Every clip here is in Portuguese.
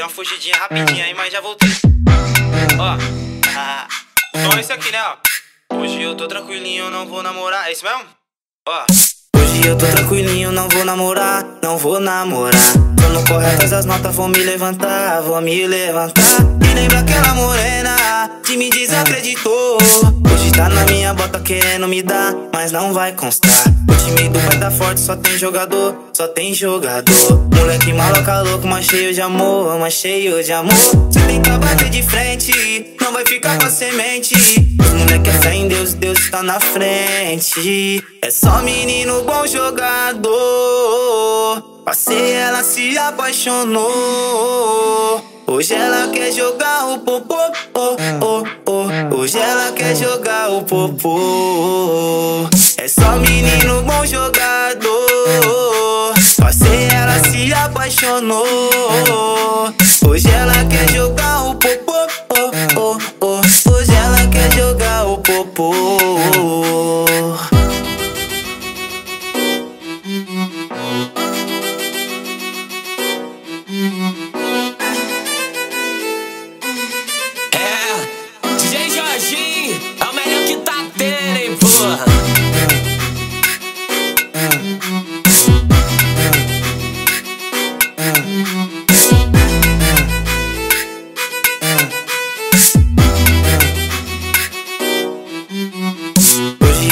dei uma fugidinha rapidinha aí, mas já voltei. Ó, ah, então é esse aqui, né, ó. Hoje eu tô tranquilinho, não vou namorar. É isso mesmo? Ó. Hoje eu tô tranquilinho, não vou namorar, não vou namorar. Tô no correto das notas, vou me levantar, vou me levantar. E lembra aquela morena que me desacreditou. Hoje tá na minha bota querendo me dar, mas não vai constar. O time do pai tá forte, só tem jogador, só tem jogador. Moleque maloca louco, mas cheio de amor, mas cheio de amor. Cê tenta bater de frente, não vai ficar com a semente. Os moleque é fé em Deus, Deus tá na frente. É só menino bom jogador. Passei, ela se apaixonou. Hoje ela quer jogar o popô, oh, oh, oh. Hoje ela quer jogar o popô. É só menino bom jogador. Passei, ela se apaixonou. Hoje ela quer jogar o popô,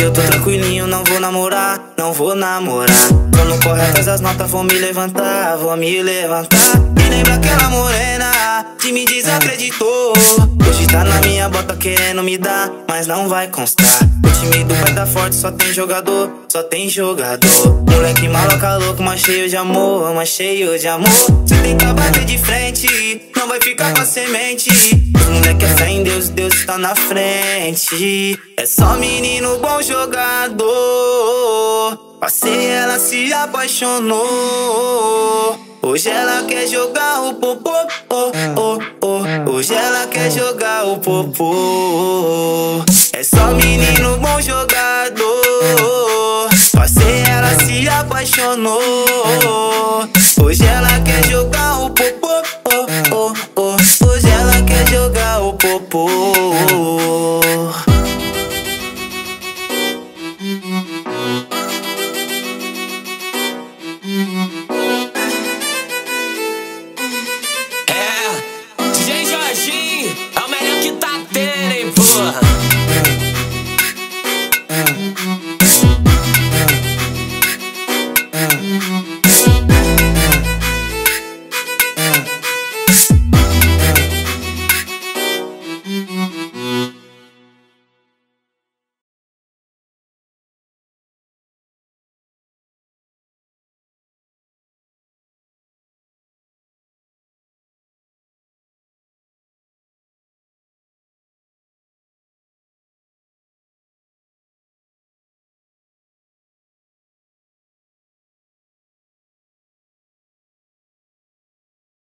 eu tô tranquilinho, não vou namorar, não vou namorar. No correto das notas, vou me levantar, vou me levantar. Lembra aquela morena que me desacreditou. Hoje tá na minha bota querendo me dar, mas não vai constar. O time do pai tá forte, só tem jogador, só tem jogador. Moleque maloca louco, mas cheio de amor, mas cheio de amor. Cê tenta bater de frente, não vai ficar com a semente. Os moleque é fé em Deus, Deus tá na frente. É só menino bom jogador. Passei, ela se apaixonou. Hoje ela quer jogar o popô, oh, oh, oh. Hoje ela quer jogar o popô. É só menino bom jogador. Passei, ela se apaixonou. Hoje ela quer jogar o popô, oh, oh, oh. Hoje ela quer jogar o popô.